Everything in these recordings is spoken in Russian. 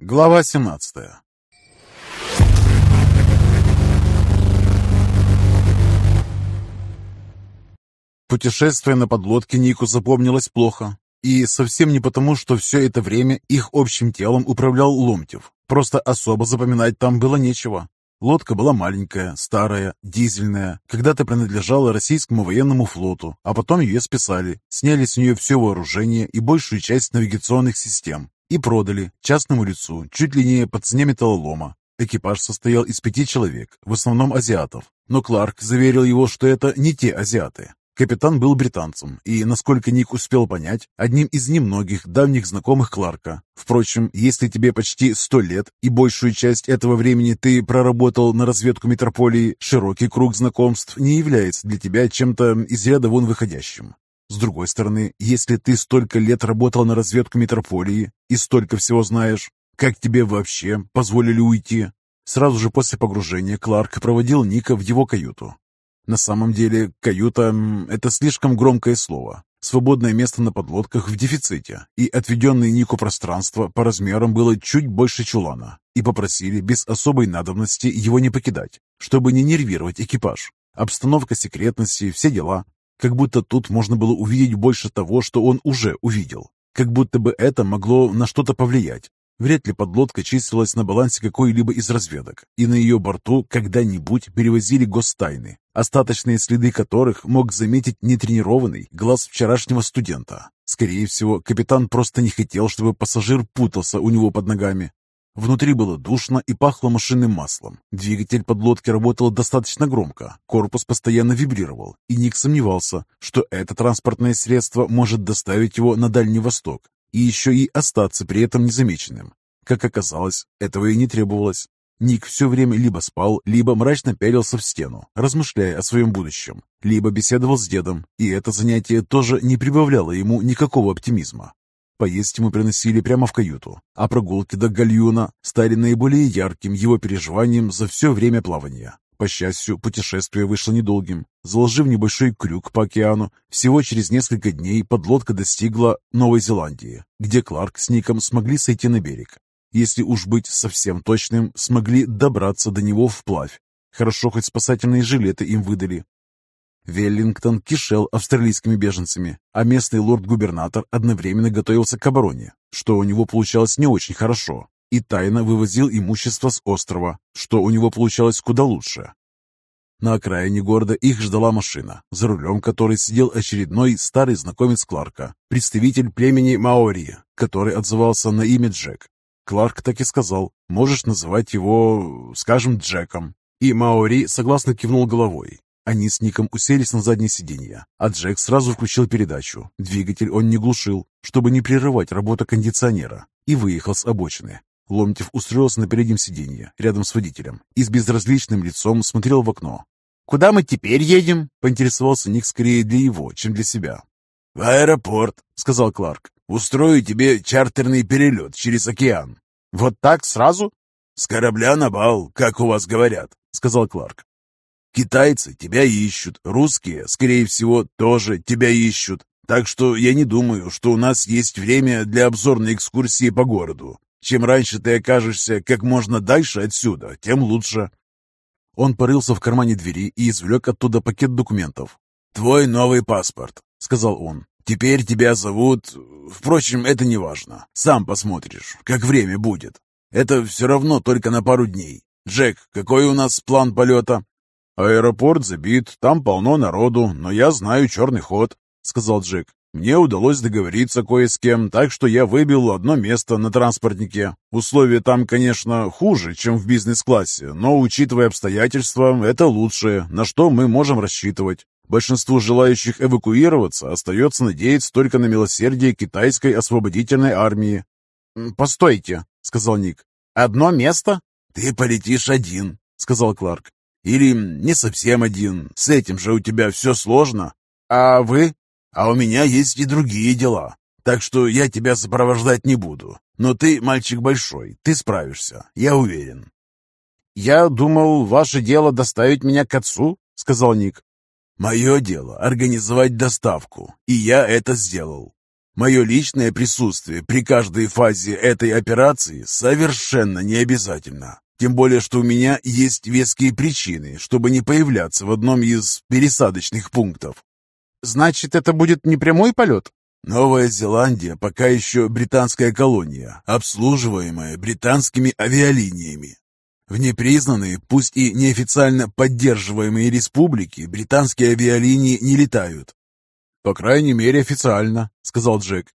Глава 17 Путешествие на подлодке Нику запомнилось плохо. И совсем не потому, что все это время их общим телом управлял Ломтев. Просто особо запоминать там было нечего. Лодка была маленькая, старая, дизельная, когда-то принадлежала российскому военному флоту, а потом ее списали, сняли с нее все вооружение и большую часть навигационных систем и продали частному лицу чуть ли не по цене металлолома. Экипаж состоял из пяти человек, в основном азиатов, но Кларк заверил его, что это не те азиаты. Капитан был британцем и, насколько Ник успел понять, одним из немногих давних знакомых Кларка. Впрочем, если тебе почти сто лет и большую часть этого времени ты проработал на разведку метрополии, широкий круг знакомств не является для тебя чем-то из ряда вон выходящим. С другой стороны, если ты столько лет работал на разведку метрополии и столько всего знаешь, как тебе вообще позволили уйти? Сразу же после погружения Кларк проводил Ника в его каюту. На самом деле, каюта – это слишком громкое слово. Свободное место на подлодках в дефиците, и отведенное Нику пространство по размерам было чуть больше чулана, и попросили без особой надобности его не покидать, чтобы не нервировать экипаж. Обстановка секретности, все дела. Как будто тут можно было увидеть больше того, что он уже увидел. Как будто бы это могло на что-то повлиять. Вряд ли подлодка числилась на балансе какой-либо из разведок, и на ее борту когда-нибудь перевозили гостайны, остаточные следы которых мог заметить нетренированный глаз вчерашнего студента. Скорее всего, капитан просто не хотел, чтобы пассажир путался у него под ногами. Внутри было душно и пахло машинным маслом. Двигатель подлодки работал достаточно громко, корпус постоянно вибрировал, и Ник сомневался, что это транспортное средство может доставить его на Дальний Восток и еще и остаться при этом незамеченным. Как оказалось, этого и не требовалось. Ник все время либо спал, либо мрачно пялился в стену, размышляя о своем будущем, либо беседовал с дедом, и это занятие тоже не прибавляло ему никакого оптимизма. Поесть ему приносили прямо в каюту, а прогулки до гальюна стали наиболее ярким его переживанием за все время плавания. По счастью, путешествие вышло недолгим. Заложив небольшой крюк по океану, всего через несколько дней подлодка достигла Новой Зеландии, где Кларк с Ником смогли сойти на берег. Если уж быть совсем точным, смогли добраться до него вплавь. Хорошо, хоть спасательные жилеты им выдали. Веллингтон кишел австралийскими беженцами, а местный лорд-губернатор одновременно готовился к обороне, что у него получалось не очень хорошо и тайно вывозил имущество с острова, что у него получалось куда лучше. На окраине города их ждала машина, за рулем которой сидел очередной старый знакомец Кларка, представитель племени Маори, который отзывался на имя Джек. Кларк так и сказал, можешь называть его, скажем, Джеком. И Маори согласно кивнул головой. Они с Ником уселись на заднее сиденье, а Джек сразу включил передачу. Двигатель он не глушил, чтобы не прерывать работу кондиционера, и выехал с обочины. Ломтев устроился на переднем сиденье, рядом с водителем, и с безразличным лицом смотрел в окно. «Куда мы теперь едем?» — поинтересовался Ник скорее для его, чем для себя. «В аэропорт», — сказал Кларк. «Устрою тебе чартерный перелет через океан». «Вот так сразу?» «С корабля на бал, как у вас говорят», — сказал Кларк. «Китайцы тебя ищут, русские, скорее всего, тоже тебя ищут. Так что я не думаю, что у нас есть время для обзорной экскурсии по городу. Чем раньше ты окажешься как можно дальше отсюда, тем лучше». Он порылся в кармане двери и извлек оттуда пакет документов. «Твой новый паспорт», — сказал он. «Теперь тебя зовут... Впрочем, это не важно. Сам посмотришь, как время будет. Это все равно только на пару дней. Джек, какой у нас план полета?» «Аэропорт забит, там полно народу, но я знаю черный ход», — сказал Джек. Мне удалось договориться кое с кем, так что я выбил одно место на транспортнике. Условия там, конечно, хуже, чем в бизнес-классе, но, учитывая обстоятельства, это лучшее, на что мы можем рассчитывать. Большинству желающих эвакуироваться остается надеяться только на милосердие китайской освободительной армии. «Постойте», — сказал Ник. «Одно место?» «Ты полетишь один», — сказал Кларк. «Или не совсем один. С этим же у тебя все сложно». «А вы?» А у меня есть и другие дела, так что я тебя сопровождать не буду. Но ты мальчик большой, ты справишься, я уверен». «Я думал, ваше дело доставить меня к отцу», — сказал Ник. «Мое дело — организовать доставку, и я это сделал». Мое личное присутствие при каждой фазе этой операции совершенно не обязательно. Тем более, что у меня есть веские причины, чтобы не появляться в одном из пересадочных пунктов. Значит, это будет не прямой полет? Новая Зеландия пока еще британская колония, обслуживаемая британскими авиалиниями. В непризнанные, пусть и неофициально поддерживаемые республики британские авиалинии не летают. «По крайней мере, официально», — сказал Джек.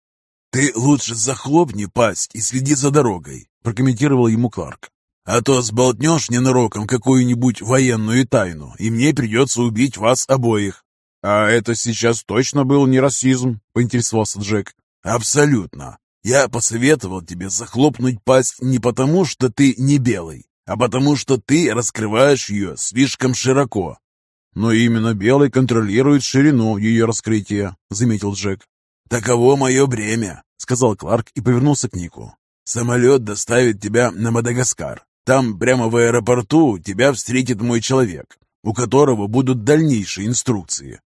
«Ты лучше захлопни пасть и следи за дорогой», — прокомментировал ему Кларк. «А то сболтнешь ненароком какую-нибудь военную тайну, и мне придется убить вас обоих». «А это сейчас точно был не расизм?» — поинтересовался Джек. «Абсолютно. Я посоветовал тебе захлопнуть пасть не потому, что ты не белый, а потому, что ты раскрываешь ее слишком широко». «Но именно белый контролирует ширину ее раскрытия», — заметил Джек. «Таково мое бремя», — сказал Кларк и повернулся к Нику. «Самолет доставит тебя на Мадагаскар. Там, прямо в аэропорту, тебя встретит мой человек, у которого будут дальнейшие инструкции.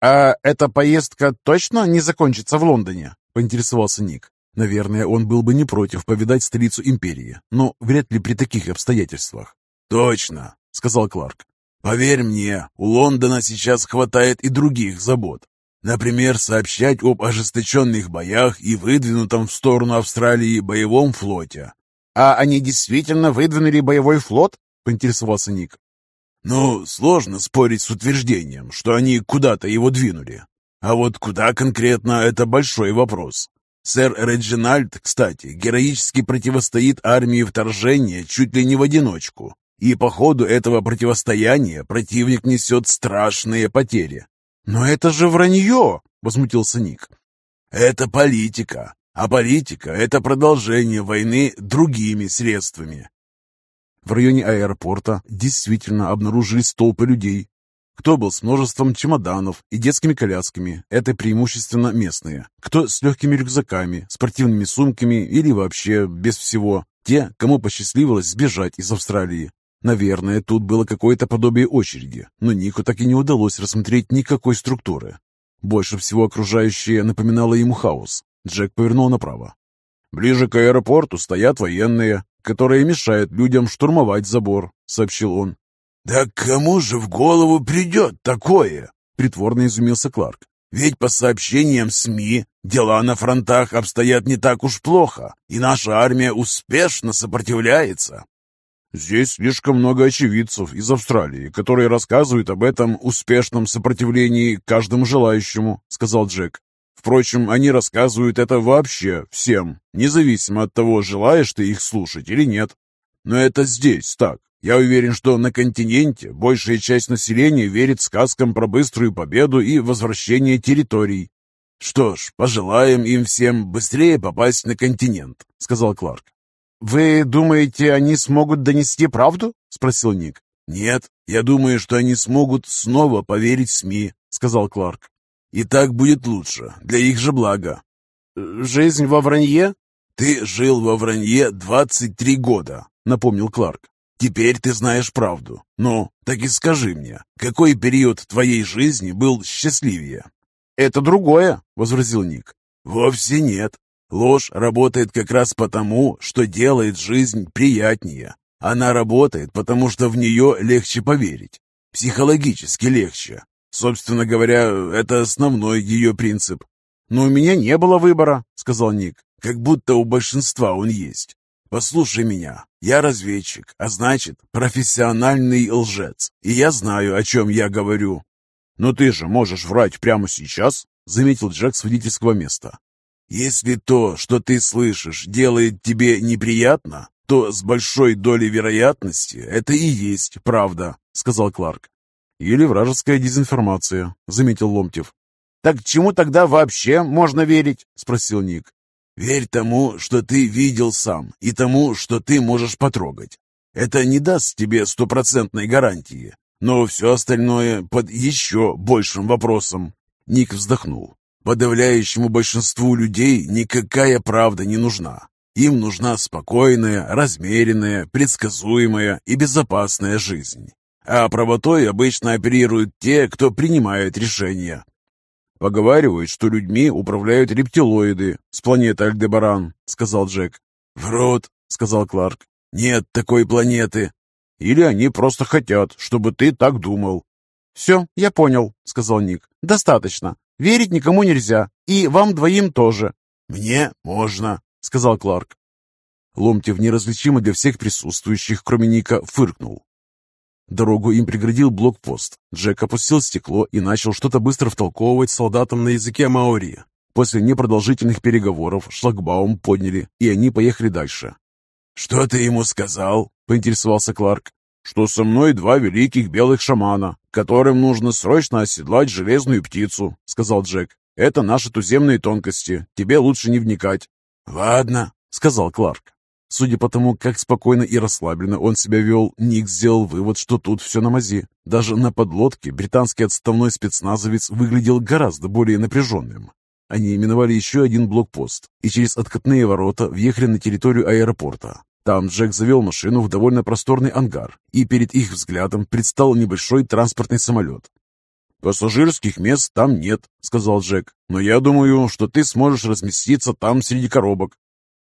«А эта поездка точно не закончится в Лондоне?» — поинтересовался Ник. Наверное, он был бы не против повидать столицу империи, но вряд ли при таких обстоятельствах. «Точно», — сказал Кларк. «Поверь мне, у Лондона сейчас хватает и других забот. Например, сообщать об ожесточенных боях и выдвинутом в сторону Австралии боевом флоте». «А они действительно выдвинули боевой флот?» — поинтересовался Ник. Ну, сложно спорить с утверждением, что они куда-то его двинули. А вот куда конкретно, это большой вопрос. Сэр Реджинальд, кстати, героически противостоит армии вторжения чуть ли не в одиночку. И по ходу этого противостояния противник несет страшные потери. «Но это же вранье!» — возмутился Ник. «Это политика. А политика — это продолжение войны другими средствами. В районе аэропорта действительно обнаружились толпы людей. Кто был с множеством чемоданов и детскими колясками, это преимущественно местные. Кто с легкими рюкзаками, спортивными сумками или вообще без всего. Те, кому посчастливилось сбежать из Австралии. Наверное, тут было какое-то подобие очереди, но Нику так и не удалось рассмотреть никакой структуры. Больше всего окружающее напоминало ему хаос. Джек повернул направо. «Ближе к аэропорту стоят военные которые мешают людям штурмовать забор», — сообщил он. «Да кому же в голову придет такое?» — притворно изумился Кларк. «Ведь по сообщениям СМИ дела на фронтах обстоят не так уж плохо, и наша армия успешно сопротивляется». «Здесь слишком много очевидцев из Австралии, которые рассказывают об этом успешном сопротивлении каждому желающему», — сказал Джек. Впрочем, они рассказывают это вообще всем, независимо от того, желаешь ты их слушать или нет. Но это здесь так. Я уверен, что на континенте большая часть населения верит сказкам про быструю победу и возвращение территорий. «Что ж, пожелаем им всем быстрее попасть на континент», — сказал Кларк. «Вы думаете, они смогут донести правду?» — спросил Ник. «Нет, я думаю, что они смогут снова поверить СМИ», — сказал Кларк. И так будет лучше, для их же блага. Жизнь во вранье? Ты жил во вранье 23 года, напомнил Кларк. Теперь ты знаешь правду. Ну, так и скажи мне, какой период твоей жизни был счастливее? Это другое, возразил Ник. Вовсе нет. Ложь работает как раз потому, что делает жизнь приятнее. Она работает, потому что в нее легче поверить. Психологически легче. Собственно говоря, это основной ее принцип. «Но у меня не было выбора», — сказал Ник. «Как будто у большинства он есть. Послушай меня, я разведчик, а значит, профессиональный лжец, и я знаю, о чем я говорю». «Но ты же можешь врать прямо сейчас», — заметил Джек с водительского места. «Если то, что ты слышишь, делает тебе неприятно, то с большой долей вероятности это и есть правда», — сказал Кларк. «Или вражеская дезинформация», — заметил Ломтев. «Так чему тогда вообще можно верить?» — спросил Ник. «Верь тому, что ты видел сам, и тому, что ты можешь потрогать. Это не даст тебе стопроцентной гарантии, но все остальное под еще большим вопросом». Ник вздохнул. «Подавляющему большинству людей никакая правда не нужна. Им нужна спокойная, размеренная, предсказуемая и безопасная жизнь. А правотой обычно оперируют те, кто принимает решения. Поговаривают, что людьми управляют рептилоиды с планеты Альдебаран, сказал Джек. Врут, сказал Кларк. Нет такой планеты. Или они просто хотят, чтобы ты так думал. «Все, я понял», — сказал Ник. «Достаточно. Верить никому нельзя. И вам двоим тоже». «Мне можно», — сказал Кларк. Ломтев, неразличимо для всех присутствующих, кроме Ника, фыркнул. Дорогу им преградил блокпост. Джек опустил стекло и начал что-то быстро втолковывать солдатам на языке маори. После непродолжительных переговоров шлагбаум подняли, и они поехали дальше. «Что ты ему сказал?» — поинтересовался Кларк. «Что со мной два великих белых шамана, которым нужно срочно оседлать железную птицу», — сказал Джек. «Это наши туземные тонкости. Тебе лучше не вникать». «Ладно», — сказал Кларк. Судя по тому, как спокойно и расслабленно он себя вел, Ник сделал вывод, что тут все на мази. Даже на подлодке британский отставной спецназовец выглядел гораздо более напряженным. Они именовали еще один блокпост и через откатные ворота въехали на территорию аэропорта. Там Джек завел машину в довольно просторный ангар, и перед их взглядом предстал небольшой транспортный самолет. «Пассажирских мест там нет», — сказал Джек, «но я думаю, что ты сможешь разместиться там среди коробок.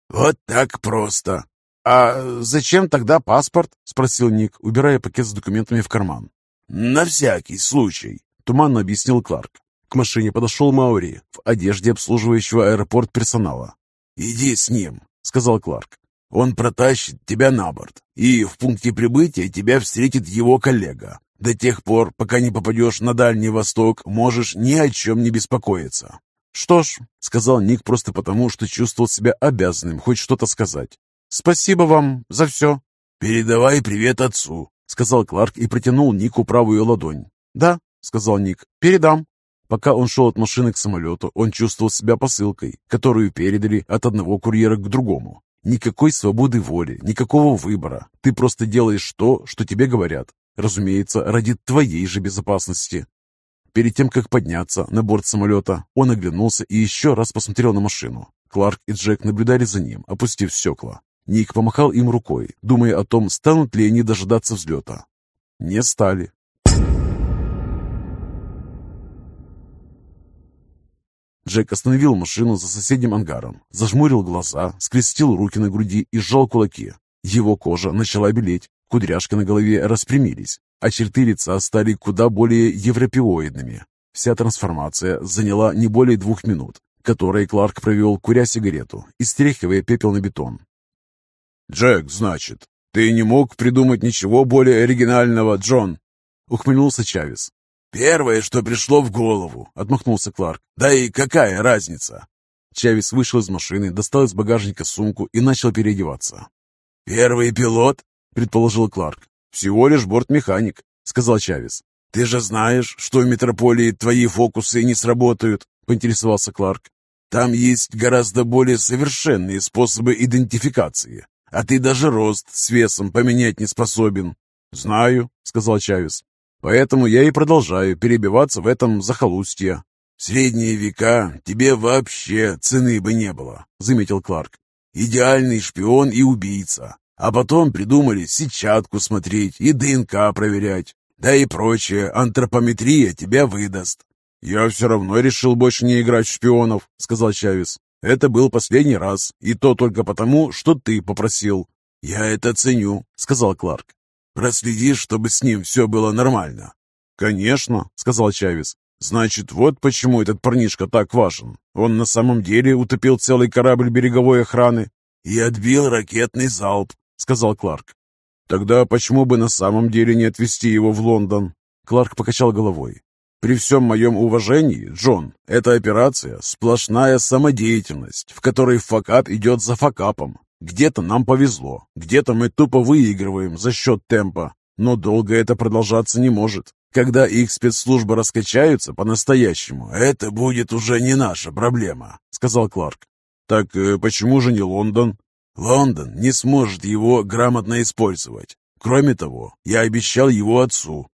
«Вот так просто!» «А зачем тогда паспорт?» — спросил Ник, убирая пакет с документами в карман. «На всякий случай», — туманно объяснил Кларк. К машине подошел Маури в одежде обслуживающего аэропорт персонала. «Иди с ним», — сказал Кларк. «Он протащит тебя на борт, и в пункте прибытия тебя встретит его коллега. До тех пор, пока не попадешь на Дальний Восток, можешь ни о чем не беспокоиться». «Что ж», — сказал Ник просто потому, что чувствовал себя обязанным хоть что-то сказать. «Спасибо вам за все». «Передавай привет отцу», — сказал Кларк и протянул Нику правую ладонь. «Да», — сказал Ник, — «передам». Пока он шел от машины к самолету, он чувствовал себя посылкой, которую передали от одного курьера к другому. Никакой свободы воли, никакого выбора. Ты просто делаешь то, что тебе говорят. Разумеется, ради твоей же безопасности. Перед тем, как подняться на борт самолета, он оглянулся и еще раз посмотрел на машину. Кларк и Джек наблюдали за ним, опустив стекла. Ник помахал им рукой, думая о том, станут ли они дожидаться взлета. Не стали. Джек остановил машину за соседним ангаром, зажмурил глаза, скрестил руки на груди и сжал кулаки. Его кожа начала белеть, кудряшки на голове распрямились а черты лица стали куда более европеоидными. Вся трансформация заняла не более двух минут, которые Кларк провел, куря сигарету и стряхивая пепел на бетон. «Джек, значит, ты не мог придумать ничего более оригинального, Джон?» — ухмыльнулся Чавес. «Первое, что пришло в голову», — отмахнулся Кларк. «Да и какая разница?» Чавес вышел из машины, достал из багажника сумку и начал переодеваться. «Первый пилот?» — предположил Кларк. «Всего лишь бортмеханик», — сказал Чавес. «Ты же знаешь, что в метрополии твои фокусы не сработают», — поинтересовался Кларк. «Там есть гораздо более совершенные способы идентификации, а ты даже рост с весом поменять не способен». «Знаю», — сказал Чавес. «Поэтому я и продолжаю перебиваться в этом захолустье». «В средние века тебе вообще цены бы не было», — заметил Кларк. «Идеальный шпион и убийца, а потом придумали сетчатку смотреть и ДНК проверять. Да и прочее, антропометрия тебя выдаст. «Я все равно решил больше не играть в шпионов», — сказал Чавес. «Это был последний раз, и то только потому, что ты попросил». «Я это ценю», — сказал Кларк. «Проследишь, чтобы с ним все было нормально». «Конечно», — сказал Чавес. «Значит, вот почему этот парнишка так важен. Он на самом деле утопил целый корабль береговой охраны и отбил ракетный залп сказал Кларк. «Тогда почему бы на самом деле не отвезти его в Лондон?» Кларк покачал головой. «При всем моем уважении, Джон, эта операция – сплошная самодеятельность, в которой факап идет за факапом. Где-то нам повезло, где-то мы тупо выигрываем за счет темпа, но долго это продолжаться не может. Когда их спецслужбы раскачаются по-настоящему, это будет уже не наша проблема», – сказал Кларк. «Так э, почему же не Лондон?» Лондон не сможет его грамотно использовать. Кроме того, я обещал его отцу.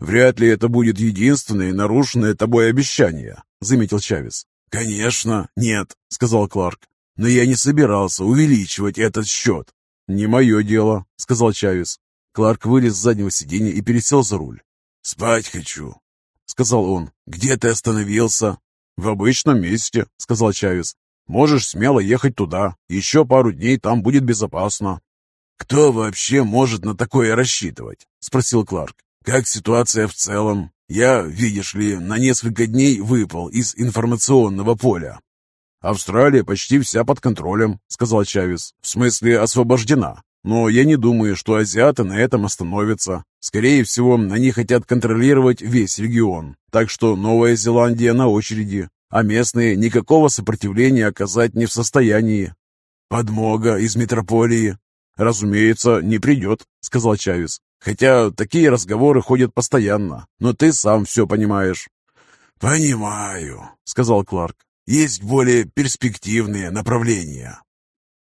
Вряд ли это будет единственное нарушенное тобой обещание, заметил Чавес. Конечно, нет, сказал Кларк. Но я не собирался увеличивать этот счет. Не мое дело, сказал Чавес. Кларк вылез с заднего сиденья и пересел за руль. «Спать хочу», — сказал он. «Где ты остановился?» «В обычном месте», — сказал Чавес. «Можешь смело ехать туда. Еще пару дней там будет безопасно». «Кто вообще может на такое рассчитывать?» — спросил Кларк. «Как ситуация в целом? Я, видишь ли, на несколько дней выпал из информационного поля». «Австралия почти вся под контролем», — сказал Чавес. «В смысле, освобождена. Но я не думаю, что азиаты на этом остановятся. Скорее всего, они хотят контролировать весь регион. Так что Новая Зеландия на очереди, а местные никакого сопротивления оказать не в состоянии. «Подмога из метрополии?» «Разумеется, не придет», — сказал Чавес. «Хотя такие разговоры ходят постоянно, но ты сам все понимаешь». «Понимаю», — сказал Кларк. «Есть более перспективные направления».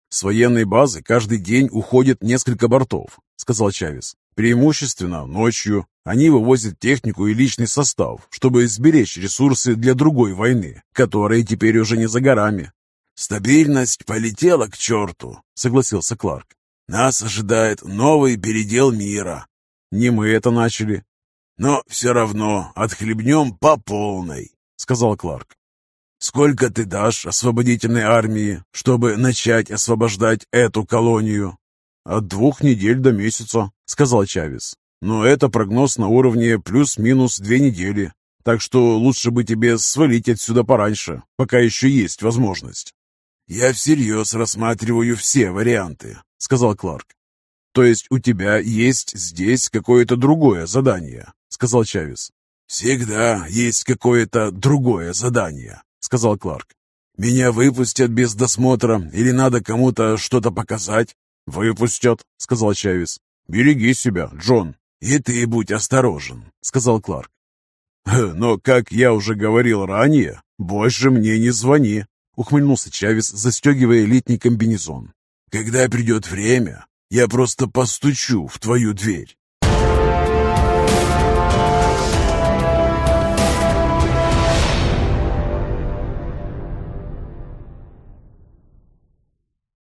«С военной базы каждый день уходит несколько бортов», — сказал Чавес. «Преимущественно ночью. Они вывозят технику и личный состав, чтобы сберечь ресурсы для другой войны, которая теперь уже не за горами». «Стабильность полетела к черту», — согласился Кларк. «Нас ожидает новый передел мира». «Не мы это начали». «Но все равно отхлебнем по полной», — сказал Кларк. Сколько ты дашь освободительной армии, чтобы начать освобождать эту колонию? От двух недель до месяца, сказал Чавес. Но это прогноз на уровне плюс-минус две недели. Так что лучше бы тебе свалить отсюда пораньше, пока еще есть возможность. «Я всерьез рассматриваю все варианты», — сказал Кларк. «То есть у тебя есть здесь какое-то другое задание?» — сказал Чавес. «Всегда есть какое-то другое задание», сказал Кларк. «Меня выпустят без досмотра или надо кому-то что-то показать?» «Выпустят», — сказал Чавес. «Береги себя, Джон». «И ты будь осторожен», — сказал Кларк. «Но, как я уже говорил ранее, больше мне не звони», — ухмыльнулся Чавес, застегивая летний комбинезон. «Когда придет время, я просто постучу в твою дверь».